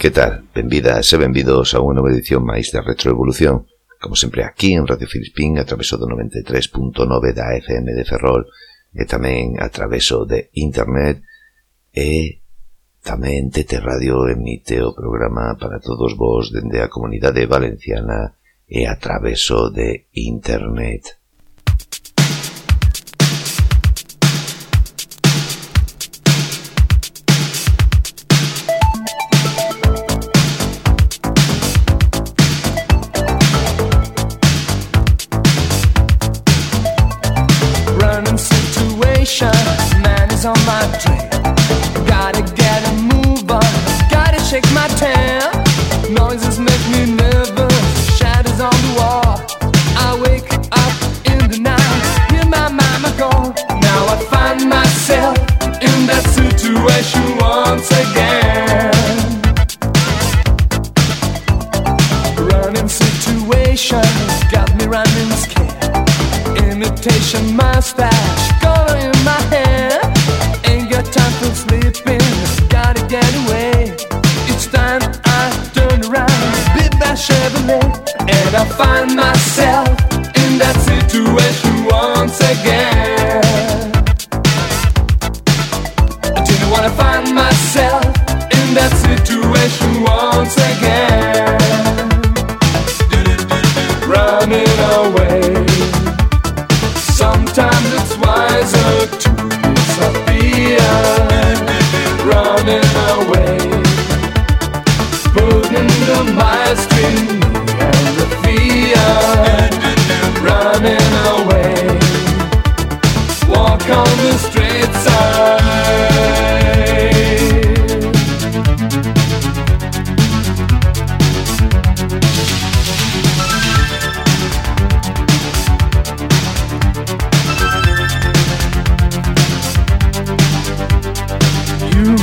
Que tal? Benvidas e benvidos a unha nova edición máis de Retroevolución Como sempre aquí en Radio Filispín a traveso do 93.9 da FM de Ferrol E tamén a traveso de Internet E tamén Tete Radio emite o programa para todos vos Dende a comunidade valenciana e a traveso de Internet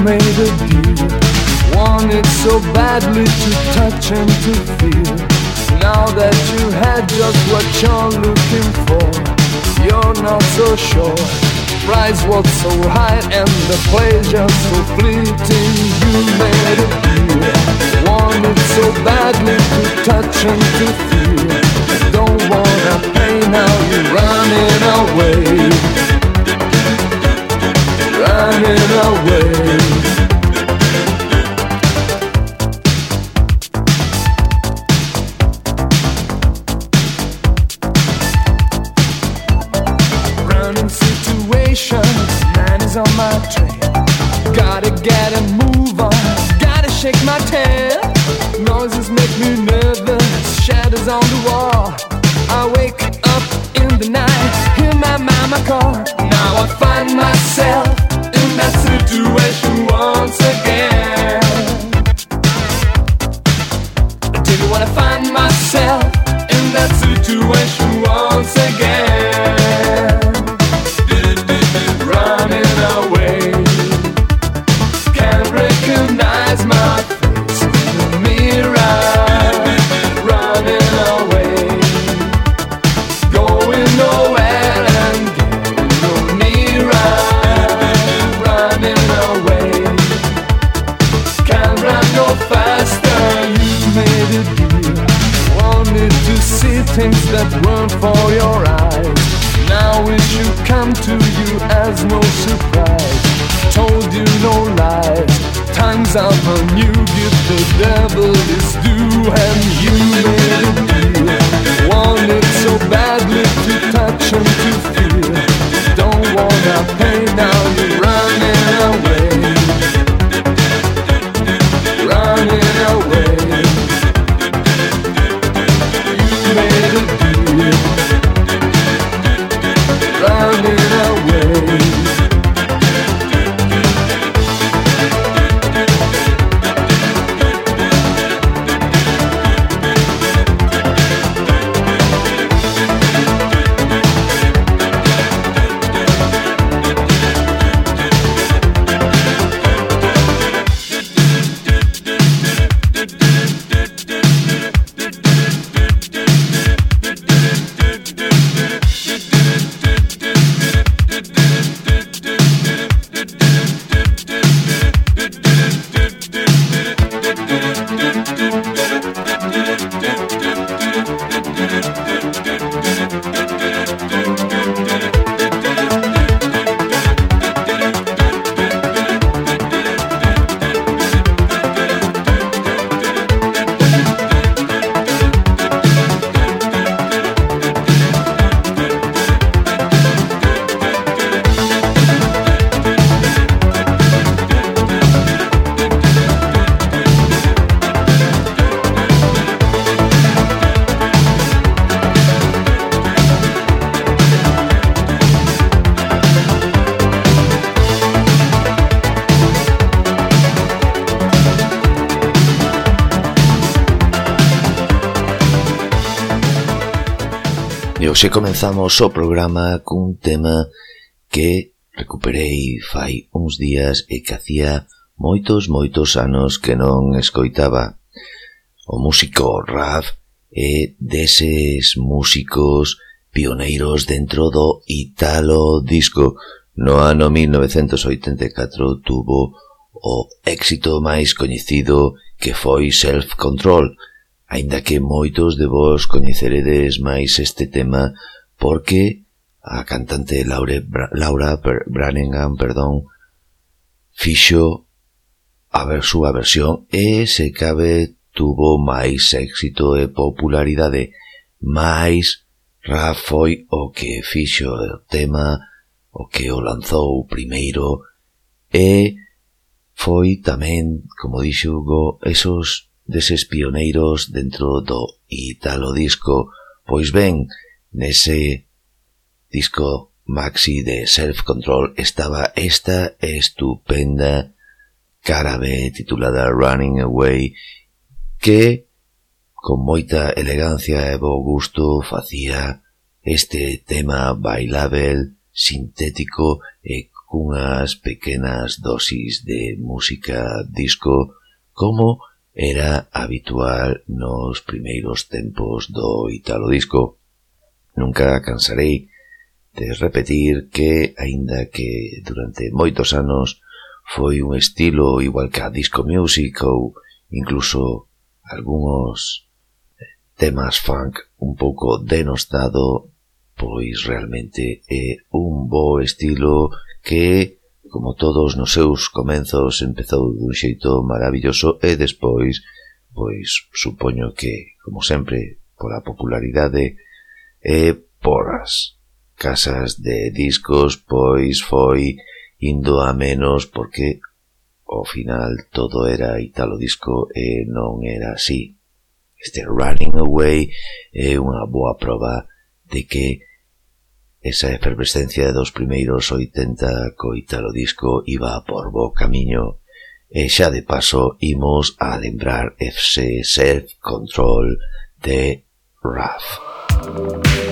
made a deal. Wanted so badly to touch and to feel. Now that you had just what you're looking for, you're not so sure. Price was so high and the pleasure so fleeting. You made a deal. Wanted so badly to touch and to feel. Don't wanna pay now, you're running away running away. Running situations, man is on my train. Gotta get a move on, gotta shake my tail. Noises make me nervous, shadows on the wall. I wake up in the night, hear my mama call. Now I find myself. hands upon you, give the devil his due, and you made him do it. Wanted so badly to touch and to feel. comenzamos o programa cun tema que recuperei fai uns días e que hacía moitos, moitos anos que non escoitaba. O músico Raf é deses músicos pioneiros dentro do Italo Disco. No ano 1984 tuvo o éxito máis coñecido que foi Self Control, aínda que moitos de vos coñeceredes máis este tema porque a cantante Laure, Bra, Laura Branningham perdón, fixo a ver súa versión e se cabe tuvo máis éxito e popularidade, máis Ra foi o que fixo o tema, o que o lanzou primeiro e foi tamén, como dixo Hugo, esos deses pioneiros dentro do Italo Disco. Pois ben, Nese disco maxi de Self Control estaba esta estupenda cara B titulada Running Away que con moita elegancia e bo gusto facía este tema bailável, sintético e cunhas pequenas dosis de música disco como era habitual nos primeiros tempos do Italo Disco. Nunca cansarei de repetir que, aínda que durante moitos anos foi un estilo igual que a disco music ou incluso algúns eh, temas funk un pouco denostado, pois realmente é un bo estilo que, como todos nos seus comenzos, empezou dun xeito maravilloso e despois, pois supoño que, como sempre, pola popularidade e porras. casas de discos pois foi indo a menos porque ao final todo era italo disco e non era así. Este Running Away é unha boa prova de que esa efervescencia dos primeiros 80 co italo disco iba por bo camiño. E xa de paso imos a lembrar FC self-control de Raf. Música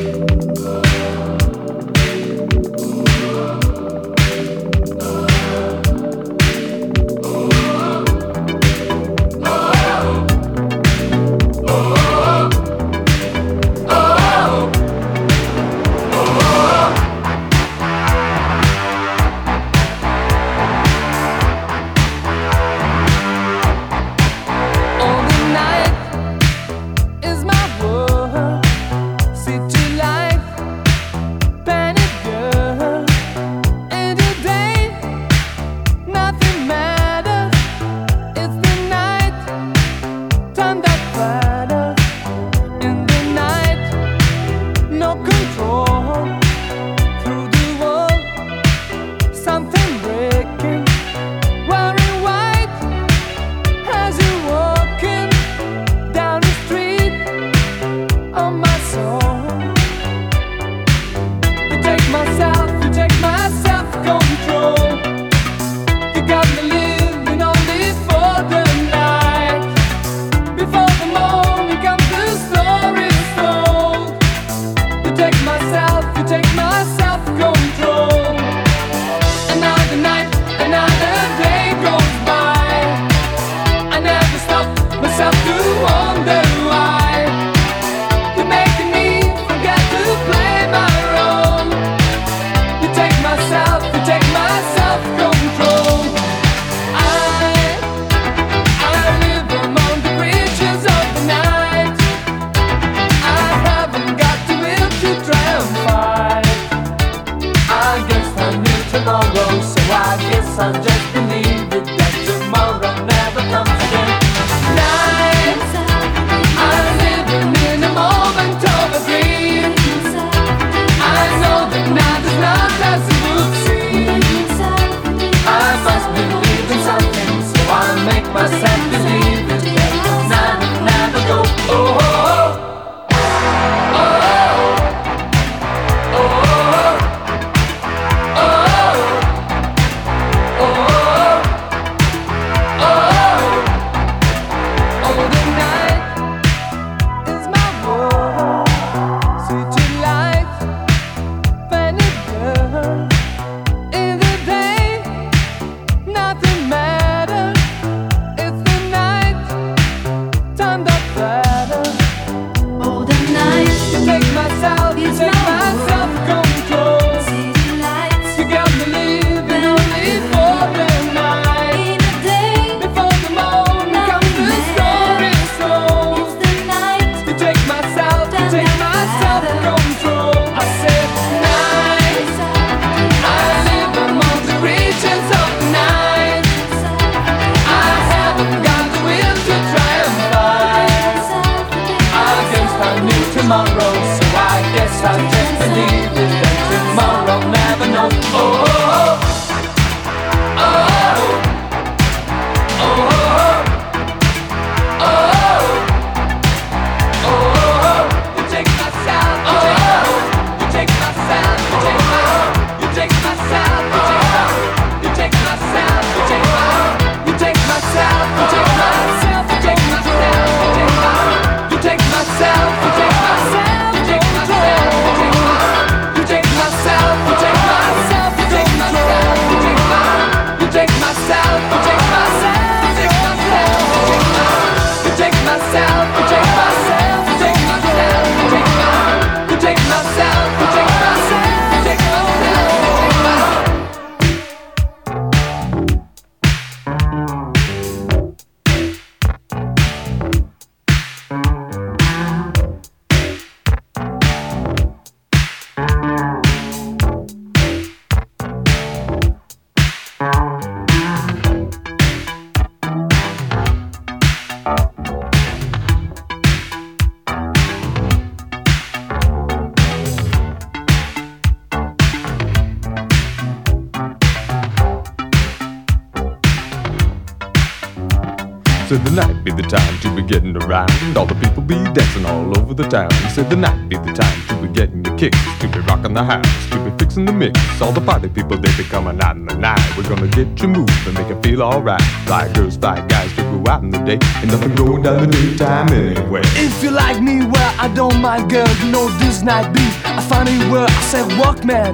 All the party people they be coming out in the night. We're gonna get you moving, make you feel alright. Fly girls, fly guys to go out in the day, and nothing going down the daytime anyway. If you like me, well, I don't mind, girl. You know this night be a funny word. I said, Walkman.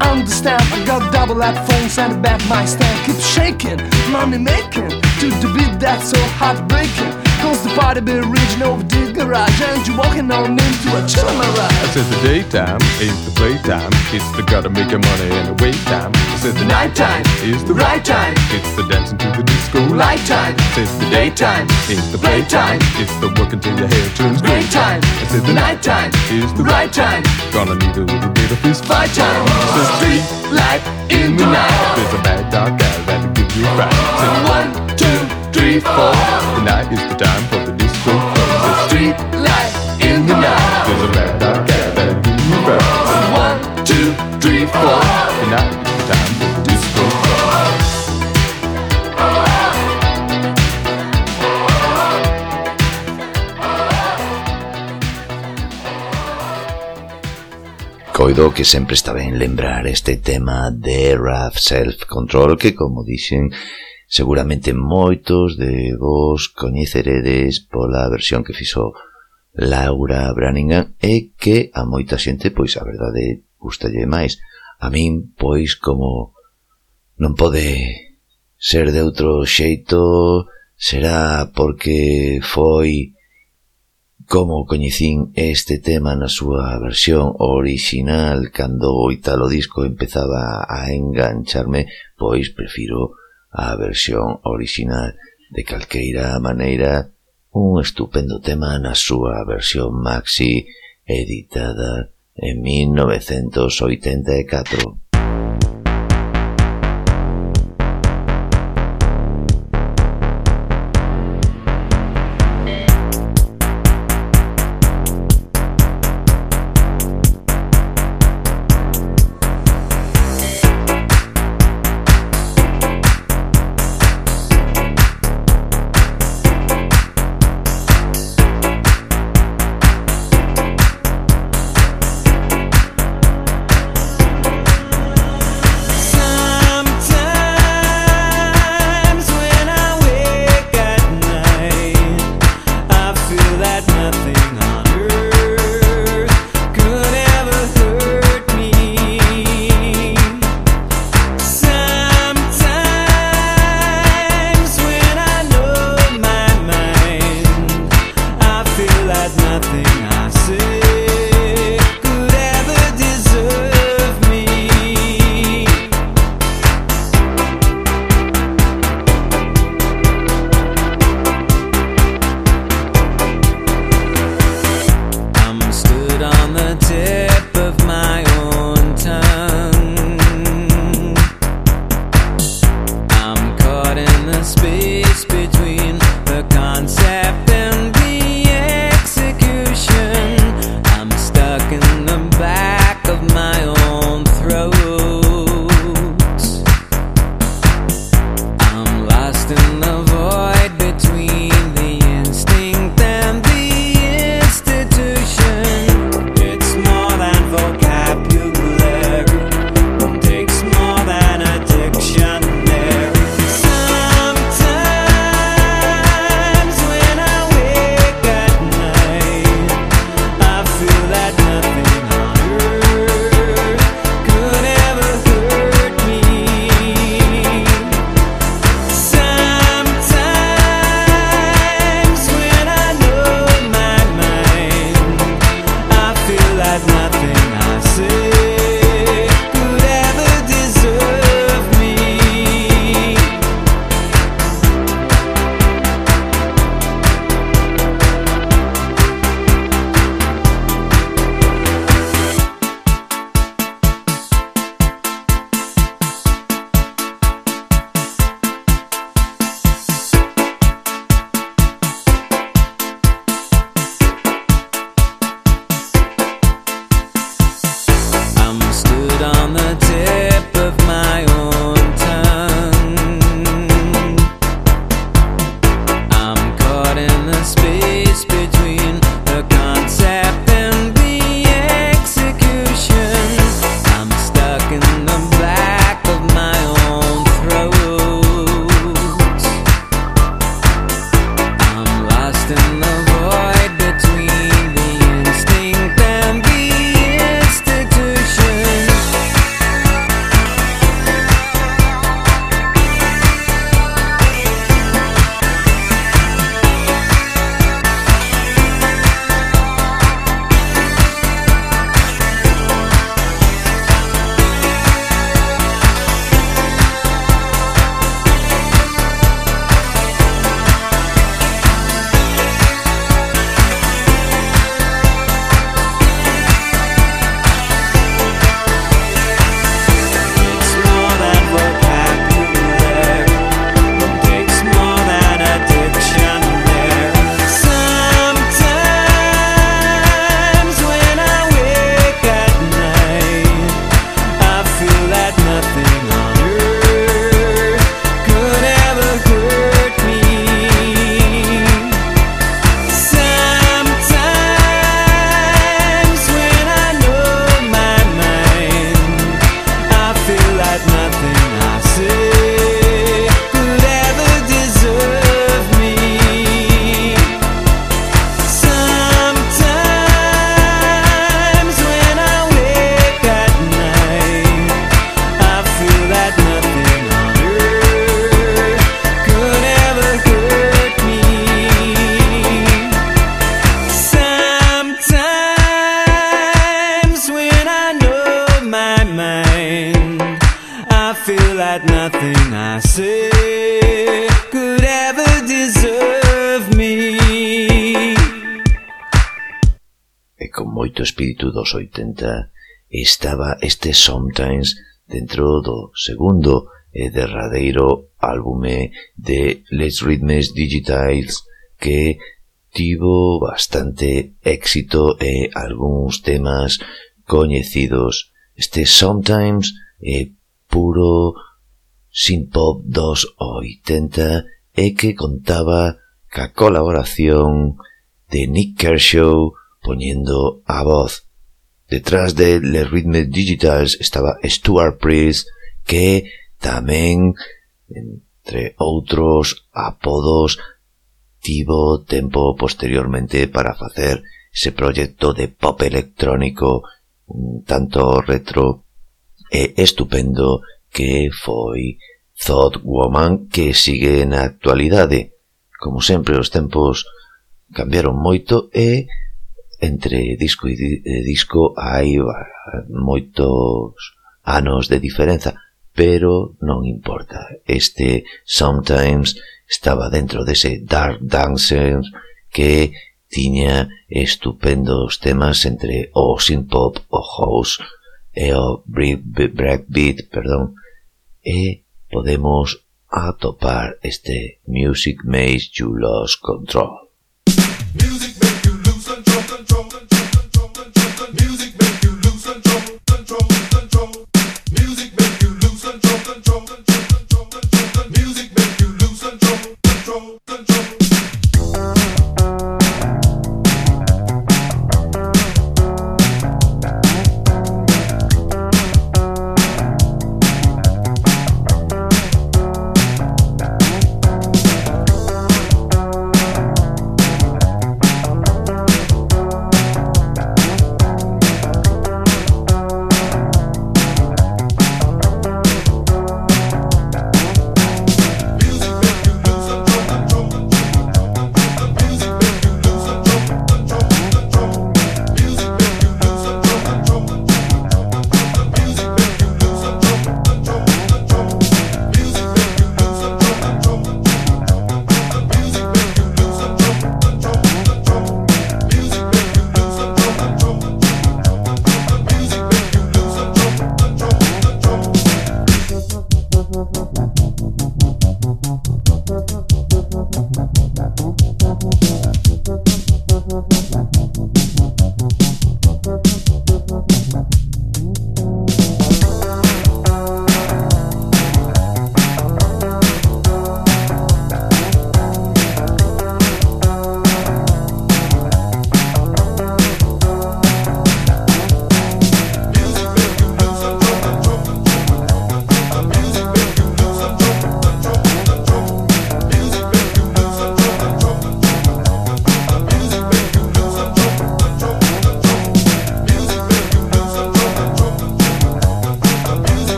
Understand, I got double headphones and a back my stand. Keep shaking, money making to the beat that's so heartbreaking. Cause the party be reaching over the garage and you're walking on into a chill mirage. I said the daytime is the playtime. It's the gotta make your money and the wait time. I said the nighttime is the right time. It's the dancing to the disco light time. I said the daytime is the playtime. It's the working till your hair turns gray time. I said the nighttime is the right time. Gonna need a little bit of fist fight time. The street light in the night. There's a bad dog guy that'll give you a fright. I one, two, night is the time for the street light in the night. Said one, two, three, four. Is the time for the. Coido que sempre está ben lembrar este tema de Self Control que, como dixen, Seguramente moitos de vos coñeceredes pola versión que fixo Laura Branningham e que a moita xente, pois, a verdade, gustalle máis. A min, pois, como non pode ser de outro xeito, será porque foi como coñecín este tema na súa versión original cando o Italo Disco empezaba a engancharme, pois prefiro a versión orixinal de calqueira maneira un estupendo tema na súa versión maxi editada en 1984. dos 80 estaba este Sometimes dentro do segundo e derradeiro álbume de Les Rhythmes Digitals que tivo bastante éxito e algúns temas coñecidos. Este Sometimes é puro synth-pop dos 80 e que contaba ca colaboración de Nick Kershaw poñendo a voz Detrás de Les Rhythmes Digitals estaba Stuart Priest, que tamén, entre outros apodos, tivo tempo posteriormente para facer ese proxecto de pop electrónico tanto retro e estupendo que foi Thought Woman que sigue na actualidade. Como sempre, os tempos cambiaron moito e entre disco e eh, disco hai moitos anos de diferenza, pero non importa. Este Sometimes estaba dentro dese Dark Dancers que tiña estupendos temas entre o synth-pop, o house e o breakbeat, perdón, e podemos atopar este Music Maze You Lost Control.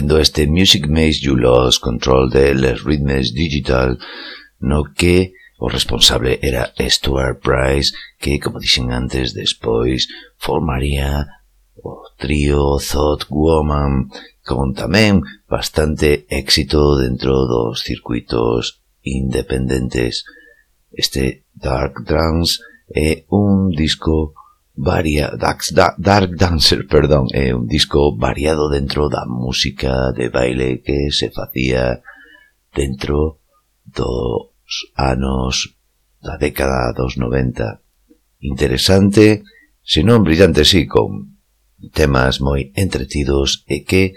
recomendo este Music Maze You Lost Control de Les Rhythmes Digital no que o responsable era Stuart Price que, como dixen antes, despois formaría o trío Thought Woman con tamén bastante éxito dentro dos circuitos independentes. Este Dark Drums é un disco varia, Dark, Dark Dancer, perdón, é un disco variado dentro da música de baile que se facía dentro dos anos da década dos 90. Interesante, senón brillante sí, con temas moi entretidos e que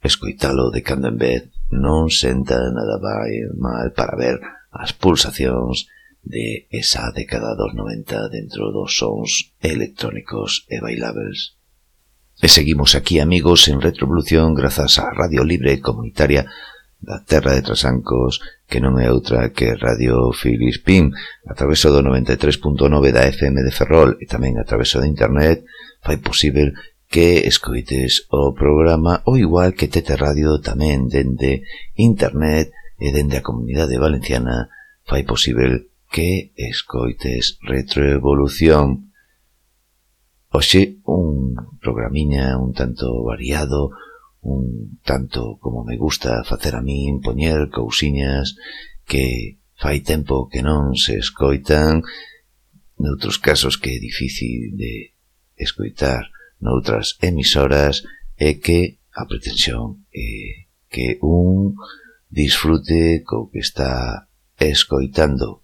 escoitalo de cando en vez non senta nada vai eh, mal para ver as pulsacións de esa década dos 90 dentro dos sons electrónicos e bailables. E seguimos aquí, amigos, en Retrovolución grazas á Radio Libre Comunitaria da Terra de Trasancos, que non é outra que Radio Filispín, a traveso do 93.9 da FM de Ferrol e tamén a traveso de Internet, fai posible que escoites o programa ou igual que Tete Radio tamén dende Internet e dende a Comunidade Valenciana fai posible que escoites Retroevolución. Oxe, un programiña un tanto variado, un tanto como me gusta facer a min poñer cousiñas que fai tempo que non se escoitan, noutros casos que é difícil de escoitar noutras emisoras, é que a pretensión é que un disfrute co que está escoitando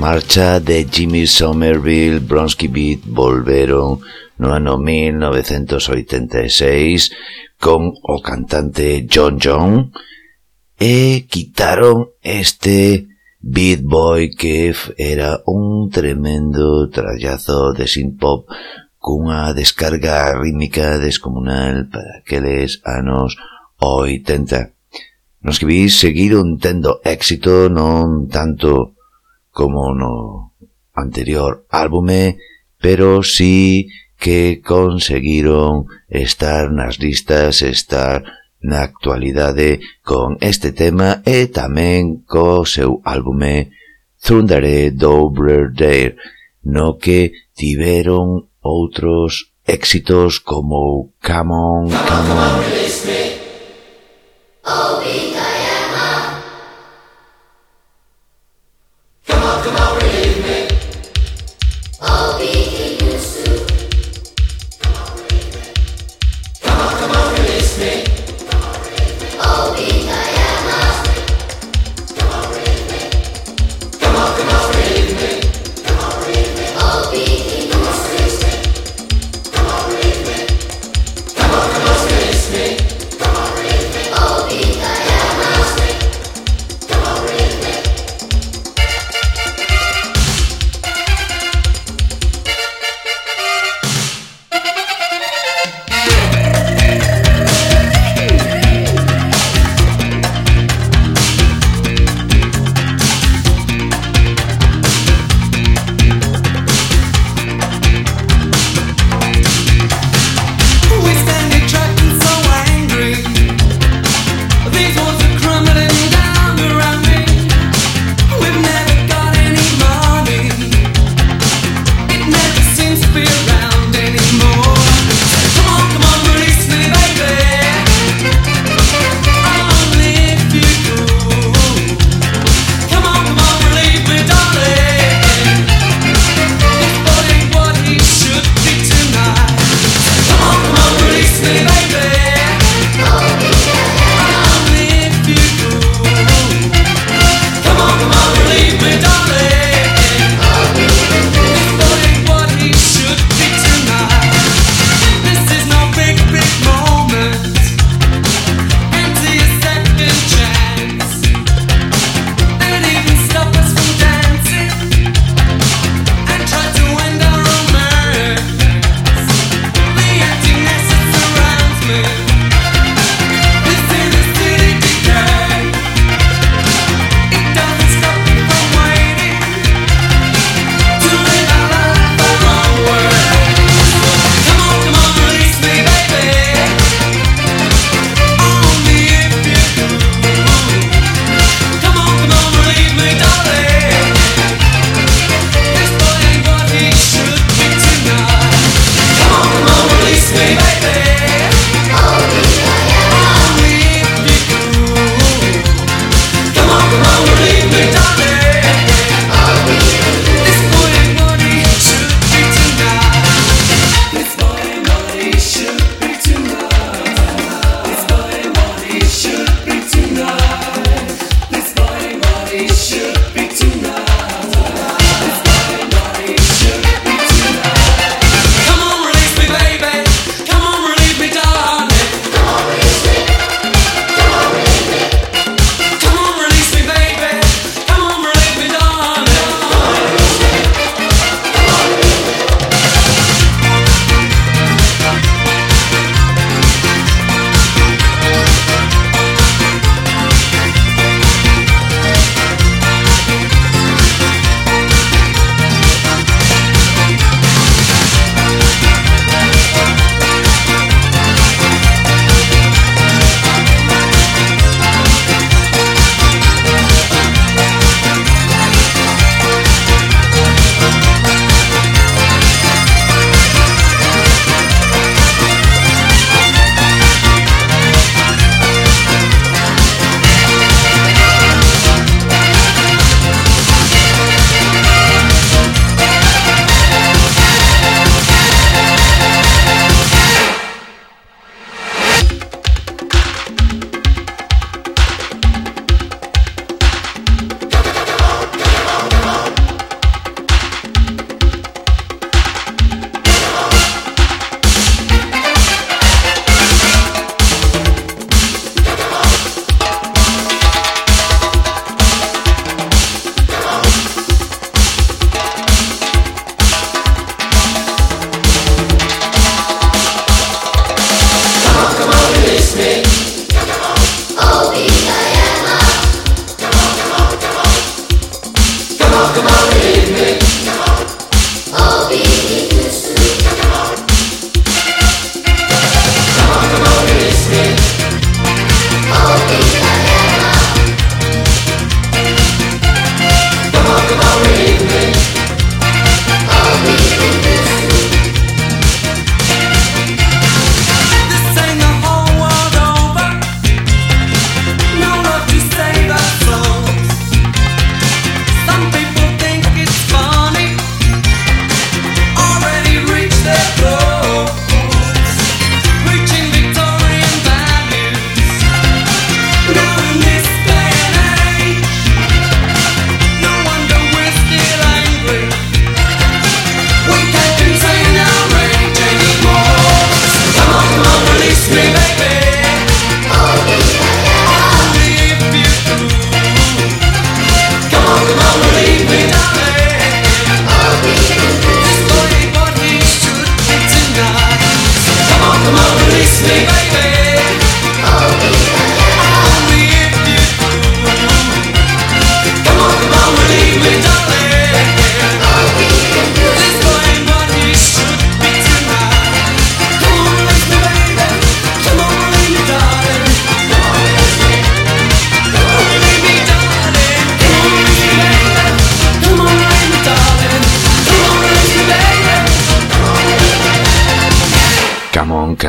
marcha de Jimmy Somerville, Bronsky Beat volveron no ano 1986 con o cantante John John e quitaron este Beat Boy que era un tremendo trallazo de synth-pop cunha descarga rítmica descomunal para aqueles anos 80. Nos que vi seguiron tendo éxito non tanto como no anterior álbume, pero sí que conseguiron estar nas listas, estar na actualidade con este tema e tamén co seu álbume Thundere Doubler Dare, no que tiveron outros éxitos como Come On, come on, come on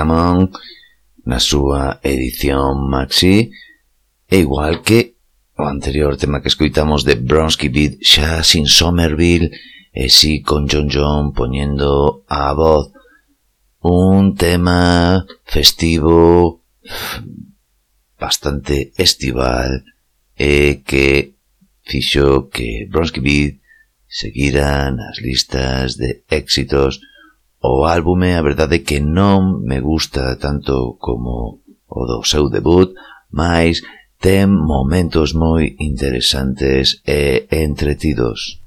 Camón na súa edición maxi e igual que o anterior tema que escoitamos de Bronsky Beat xa sin Somerville e si con John John poñendo a voz un tema festivo bastante estival e que fixo que Bronsky Beat seguira nas listas de éxitos O álbume, a verdade que non me gusta tanto como o do seu debut, mas ten momentos moi interesantes e entretidos.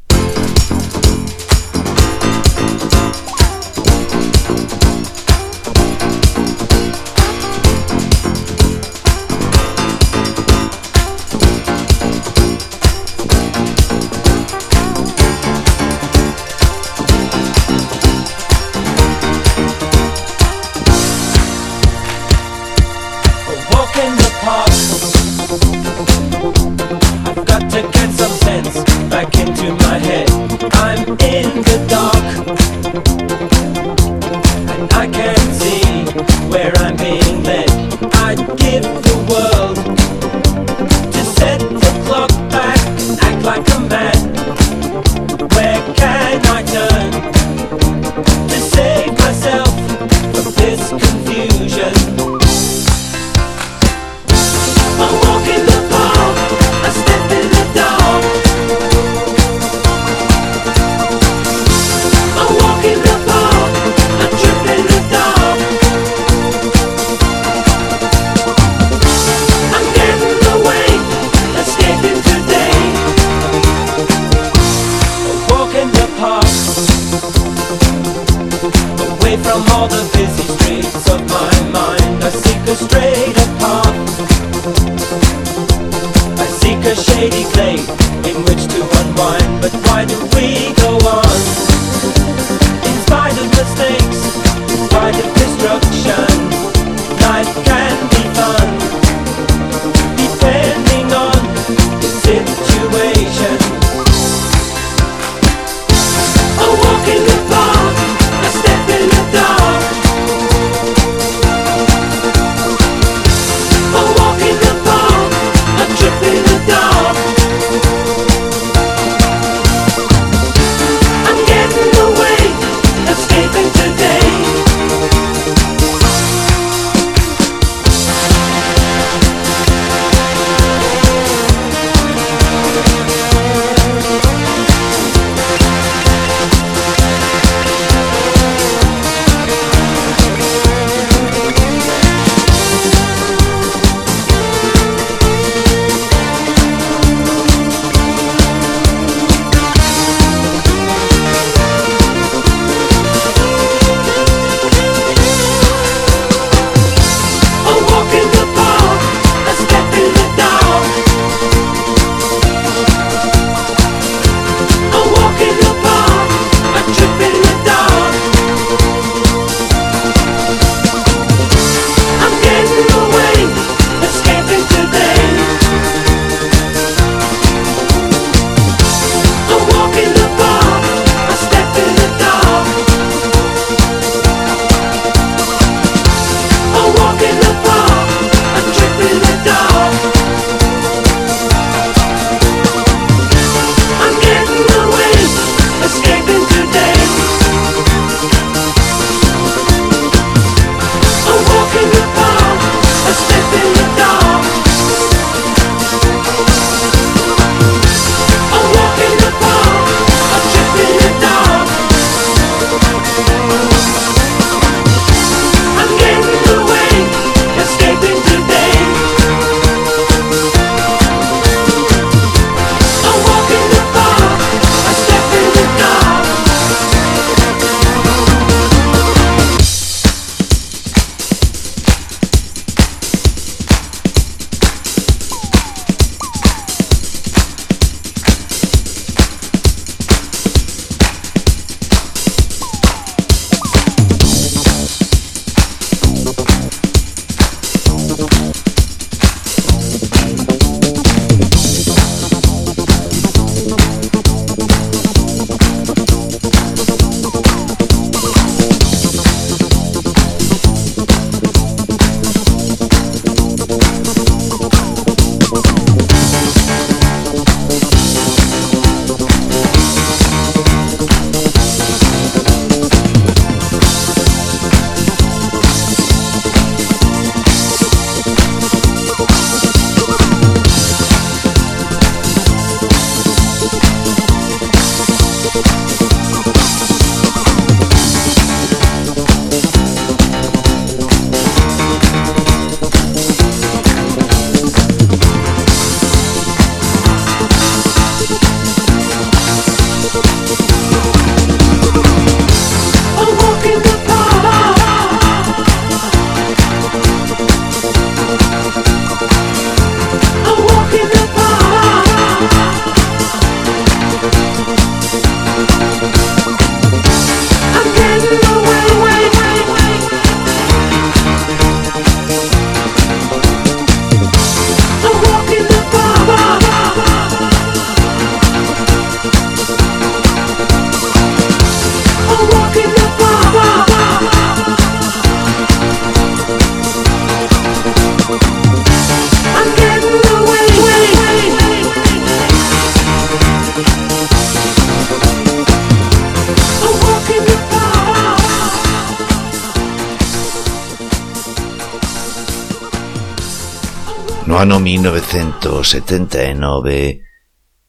ano 1979,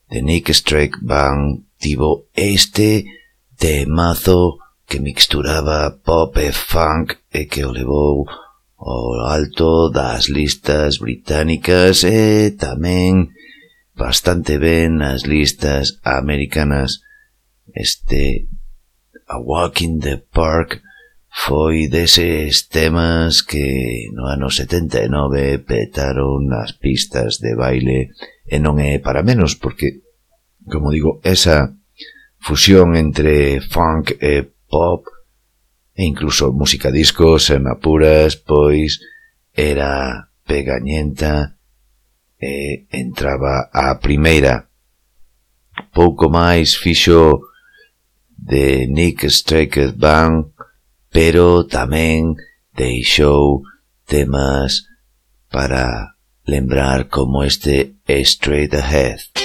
The Nick Strike Band tivo este temazo que mixturaba pop e funk e que o levou ao alto das listas británicas e tamén bastante ben nas listas americanas. Este A Walk in the Park Foi deses temas que no ano 79 petaron nas pistas de baile e non é para menos porque, como digo, esa fusión entre funk e pop e incluso música disco sen apuras, pois era pegañenta e entraba a primeira. Pouco máis fixo de Nick Striker Band pero tamén deixou temas para lembrar como este Straight Ahead.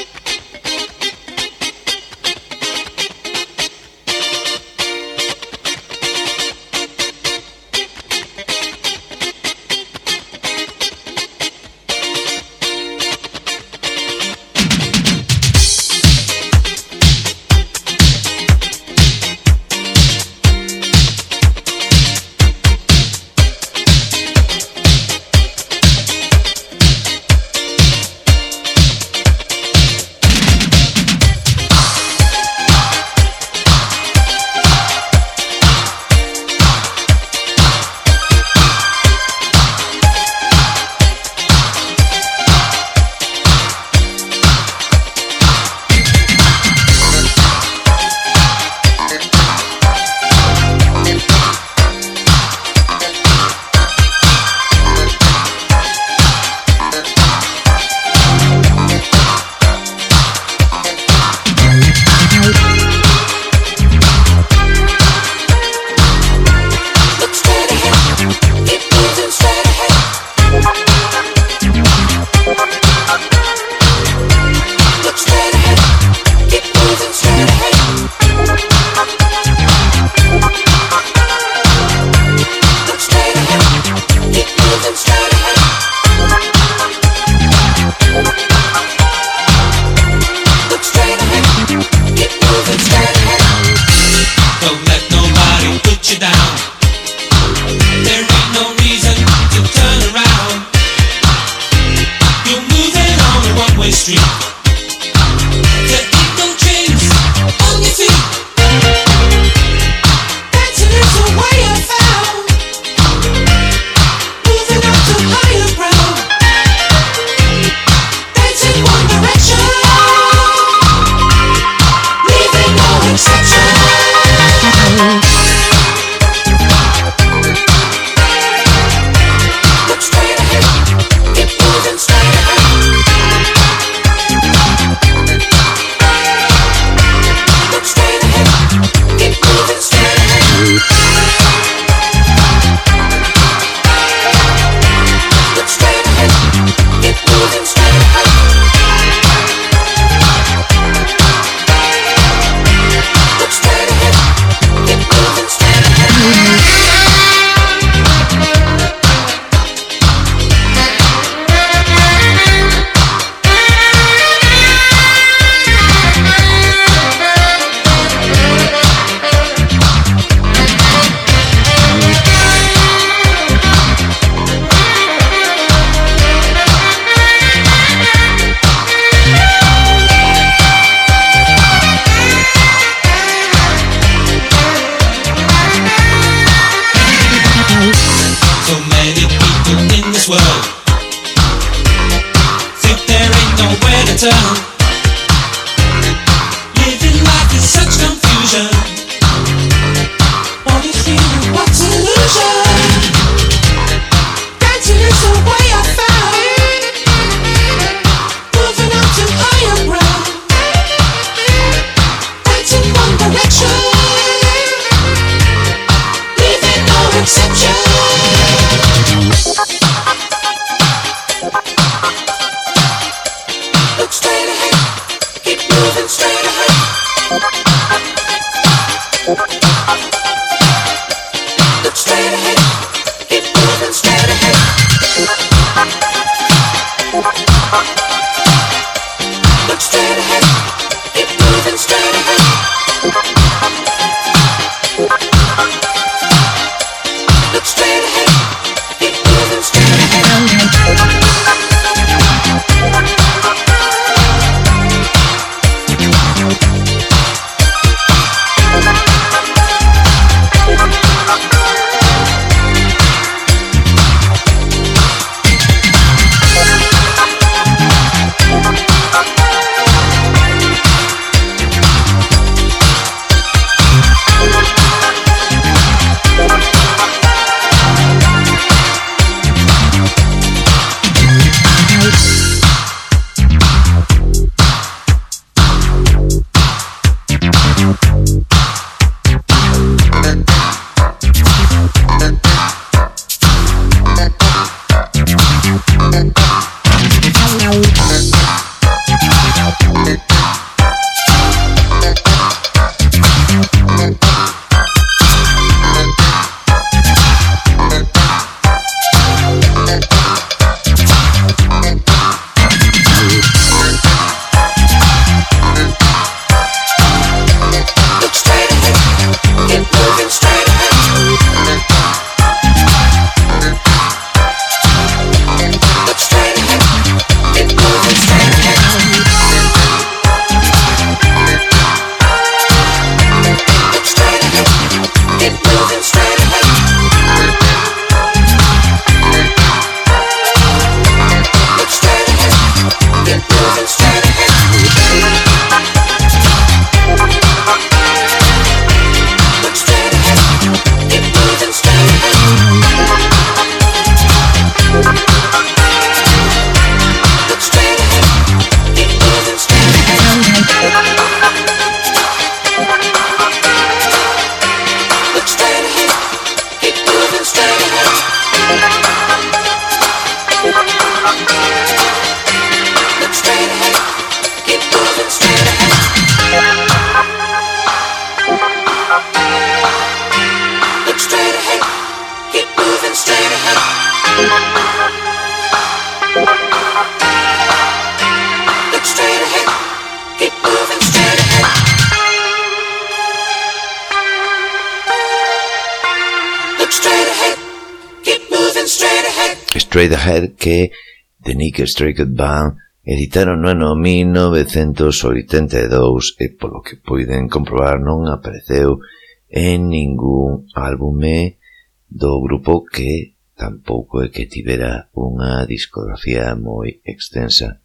the Head que The Nick Straight Band editaron no ano 1982 e polo que poiden comprobar non apareceu en ningún álbume do grupo que tampouco é que tivera unha discografía moi extensa.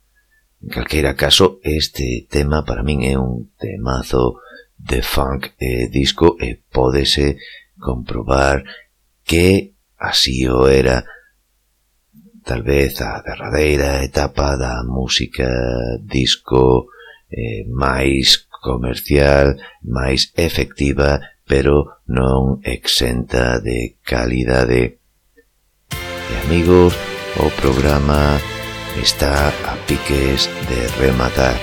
En calqueira caso, este tema para min é un temazo de funk e disco e pódese comprobar que así o era talvez a derradeira etapa da música disco eh, máis comercial, máis efectiva, pero non exenta de calidade. E amigos, o programa está a piques de rematar.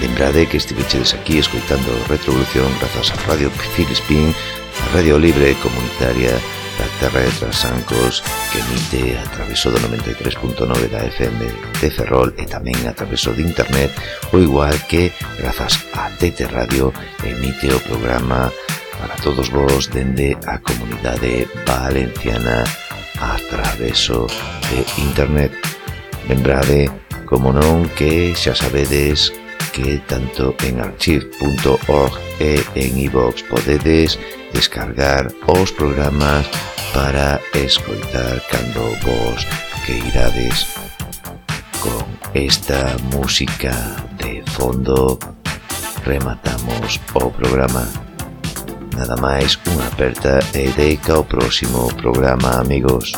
Lembrade que estiveches aquí escoitando Retrovolución grazas a Radio Filispín, a Radio Libre Comunitaria da terra de Trasancos que emite a traveso do 93.9 da FM de Ferrol e tamén a traveso de internet o igual que grazas a TT Radio emite o programa para todos vos dende a comunidade valenciana a traveso de internet. Lembrade como non que xa sabedes que tanto en archive.org e en iVox podedes descargar os programas para escoitar cando vos queirades con esta música de fondo. Rematamos o programa. Nada máis unha aperta e deica o próximo programa amigos.